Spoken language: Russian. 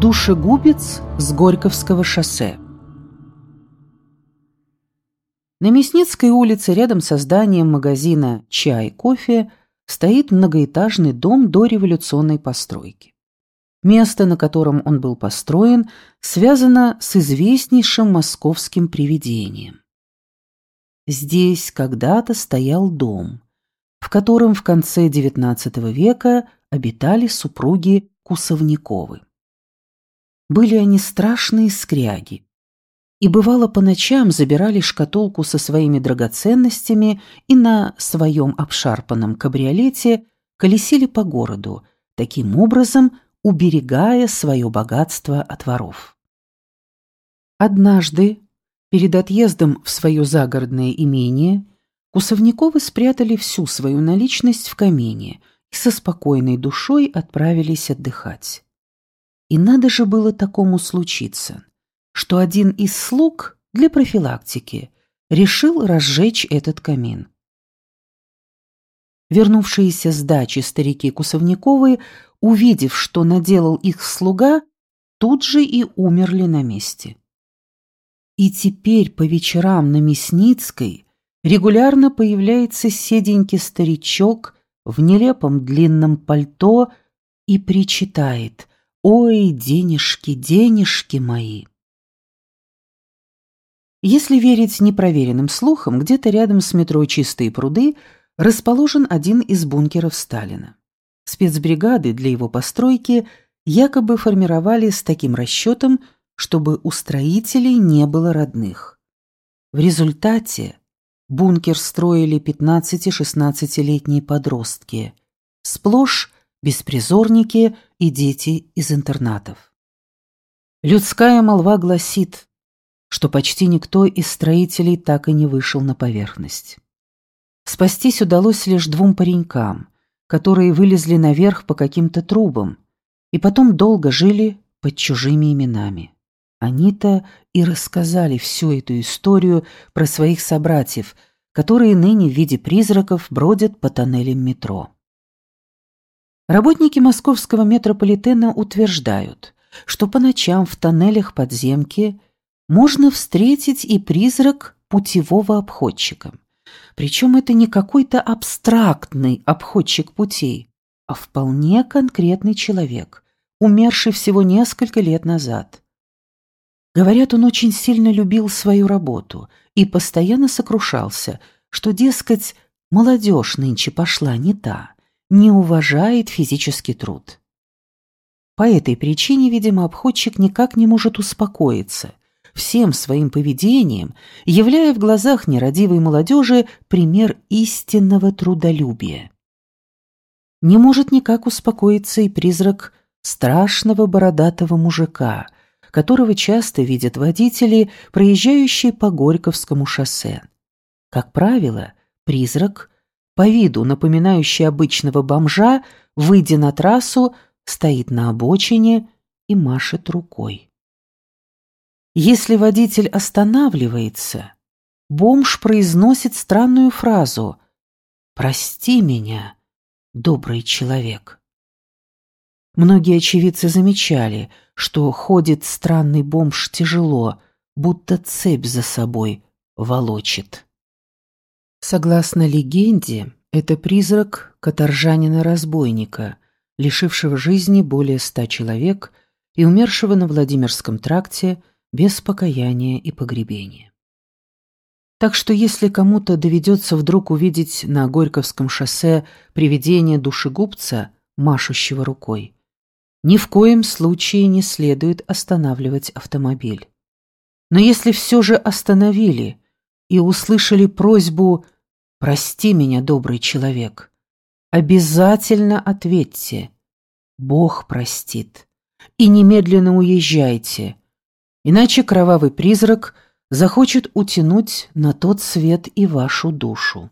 Душегубец с Горьковского шоссе. На Мясницкой улице, рядом со зданием магазина «Чай, кофе», стоит многоэтажный дом дореволюционной постройки. Место, на котором он был построен, связано с известнейшим московским привидением. Здесь когда-то стоял дом, в котором в конце XIX века обитали супруги Кусовниковы. Были они страшные скряги. И бывало по ночам забирали шкатулку со своими драгоценностями и на своем обшарпанном кабриолете колесили по городу, таким образом уберегая свое богатство от воров. Однажды, перед отъездом в свое загородное имение, Кусовниковы спрятали всю свою наличность в камине и со спокойной душой отправились отдыхать. И надо же было такому случиться, что один из слуг для профилактики решил разжечь этот камин. Вернувшиеся с дачи старики Кусовниковы, увидев, что наделал их слуга, тут же и умерли на месте. И теперь по вечерам на Мясницкой регулярно появляется седенький старичок в нелепом длинном пальто и причитает Ой, денежки, денежки мои. Если верить непроверенным слухам, где-то рядом с метро «Чистые пруды» расположен один из бункеров Сталина. Спецбригады для его постройки якобы формировали с таким расчетом, чтобы у строителей не было родных. В результате бункер строили 15-16-летние подростки, сплошь беспризорники и дети из интернатов. Людская молва гласит, что почти никто из строителей так и не вышел на поверхность. Спастись удалось лишь двум паренькам, которые вылезли наверх по каким-то трубам и потом долго жили под чужими именами. Они-то и рассказали всю эту историю про своих собратьев, которые ныне в виде призраков бродят по тоннелям метро. Работники московского метрополитена утверждают, что по ночам в тоннелях подземки можно встретить и призрак путевого обходчика. Причем это не какой-то абстрактный обходчик путей, а вполне конкретный человек, умерший всего несколько лет назад. Говорят, он очень сильно любил свою работу и постоянно сокрушался, что, дескать, молодежь нынче пошла не та, не уважает физический труд. По этой причине, видимо, обходчик никак не может успокоиться, всем своим поведением являя в глазах нерадивой молодежи пример истинного трудолюбия. Не может никак успокоиться и призрак страшного бородатого мужика, которого часто видят водители, проезжающие по Горьковскому шоссе. Как правило, призрак по виду напоминающий обычного бомжа, выйдя на трассу, стоит на обочине и машет рукой. Если водитель останавливается, бомж произносит странную фразу «Прости меня, добрый человек». Многие очевидцы замечали, что ходит странный бомж тяжело, будто цепь за собой волочит. Согласно легенде, это призрак каторжанина-разбойника, лишившего жизни более ста человек и умершего на Владимирском тракте без покаяния и погребения. Так что если кому-то доведется вдруг увидеть на Горьковском шоссе привидение душегубца, машущего рукой, ни в коем случае не следует останавливать автомобиль. Но если все же остановили и услышали просьбу «Прости меня, добрый человек», обязательно ответьте «Бог простит» и немедленно уезжайте, иначе кровавый призрак захочет утянуть на тот свет и вашу душу.